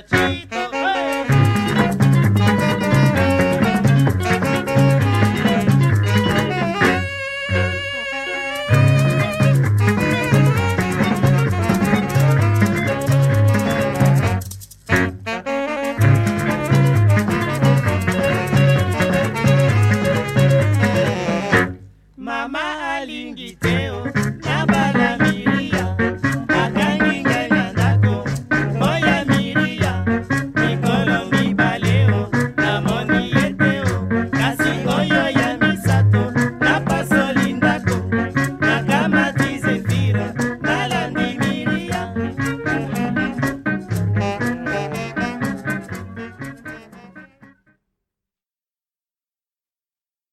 muchachita.